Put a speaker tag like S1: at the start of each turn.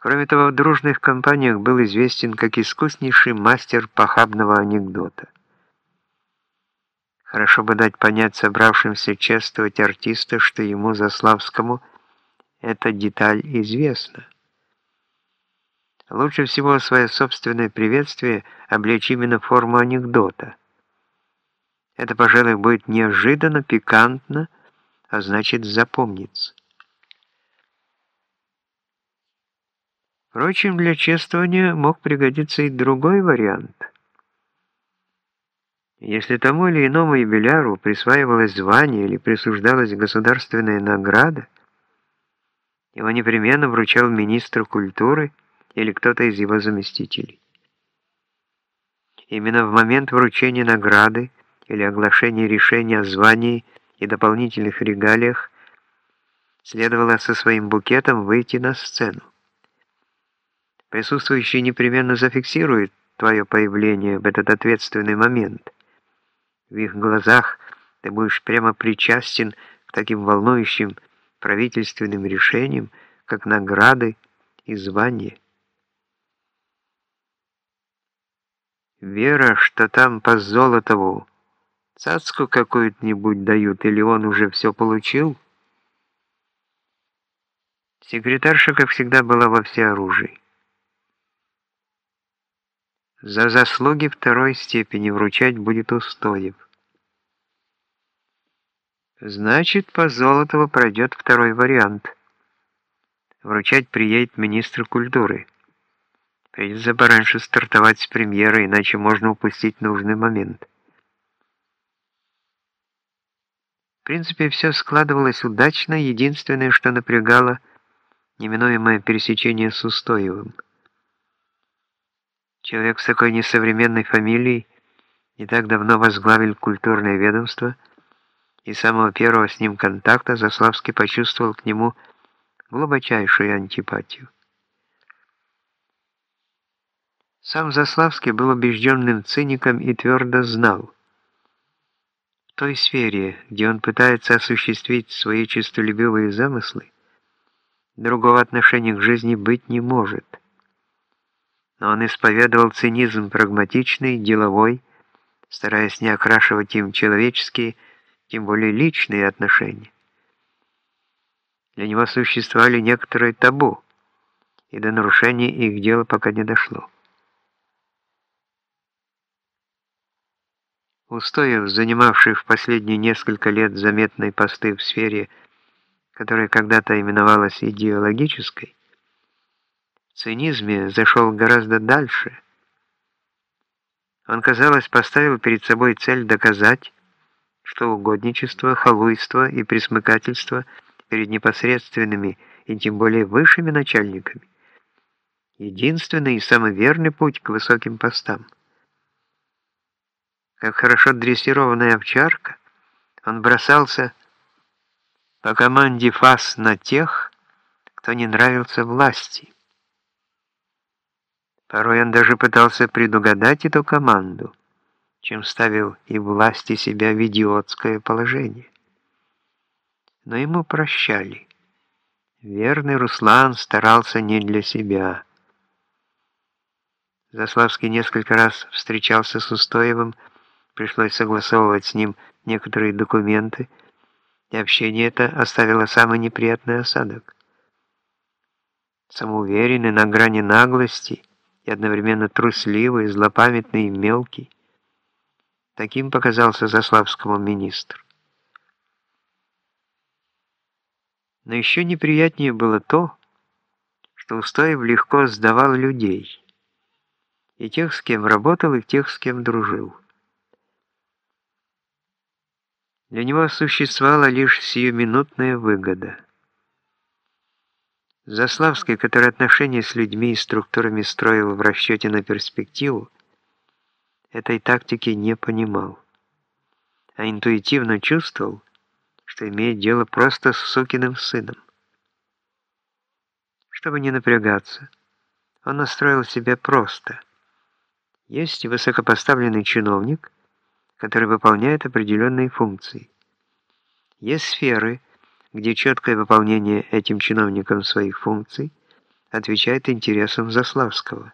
S1: Кроме того, в дружных компаниях был известен как искуснейший мастер похабного анекдота. Хорошо бы дать понять собравшимся чествовать артиста, что ему, Заславскому, эта деталь известна. Лучше всего свое собственное приветствие облечь именно в форму анекдота. Это, пожалуй, будет неожиданно, пикантно, а значит запомнится. Впрочем, для чествования мог пригодиться и другой вариант. Если тому или иному юбиляру присваивалось звание или присуждалась государственная награда, его непременно вручал министр культуры или кто-то из его заместителей. Именно в момент вручения награды или оглашения решения о звании и дополнительных регалиях следовало со своим букетом выйти на сцену. Присутствующие непременно зафиксируют твое появление в этот ответственный момент. В их глазах ты будешь прямо причастен к таким волнующим правительственным решениям, как награды и звания. Вера, что там по Золотову цацку какую-нибудь дают, или он уже все получил? Секретарша, как всегда, была во всеоружии. За заслуги второй степени вручать будет Устоев. Значит, по Золотову пройдет второй вариант. Вручать приедет министр культуры. Придется пораньше стартовать с премьеры, иначе можно упустить нужный момент. В принципе, все складывалось удачно, единственное, что напрягало, неминуемое пересечение с Устоевым – Человек с такой несовременной фамилией не так давно возглавил культурное ведомство, и с самого первого с ним контакта Заславский почувствовал к нему глубочайшую антипатию. Сам Заславский был убежденным циником и твердо знал, в той сфере, где он пытается осуществить свои честолюбивые замыслы, другого отношения к жизни быть не может – но он исповедовал цинизм прагматичный, деловой, стараясь не окрашивать им человеческие, тем более личные отношения. Для него существовали некоторые табу, и до нарушения их дело пока не дошло. Устоев, занимавший в последние несколько лет заметные посты в сфере, которая когда-то именовалась идеологической, цинизме зашел гораздо дальше. Он, казалось, поставил перед собой цель доказать, что угодничество, халуйство и присмыкательство перед непосредственными и тем более высшими начальниками единственный и самый верный путь к высоким постам. Как хорошо дрессированная овчарка, он бросался по команде фас на тех, кто не нравился власти. Порой он даже пытался предугадать эту команду, чем ставил и власти себя в идиотское положение. Но ему прощали. Верный Руслан старался не для себя. Заславский несколько раз встречался с Устоевым, пришлось согласовывать с ним некоторые документы, и общение это оставило самый неприятный осадок. Самоуверенный на грани наглости – и одновременно трусливый, злопамятный и мелкий. Таким показался Заславскому министр. Но еще неприятнее было то, что Устоев легко сдавал людей. И тех, с кем работал, и тех, с кем дружил. Для него существовала лишь сиюминутная выгода – Заславский, который отношения с людьми и структурами строил в расчете на перспективу, этой тактики не понимал, а интуитивно чувствовал, что имеет дело просто с сукиным сыном. Чтобы не напрягаться, он настроил себя просто. Есть высокопоставленный чиновник, который выполняет определенные функции. Есть сферы, где четкое выполнение этим чиновником своих функций отвечает интересам Заславского.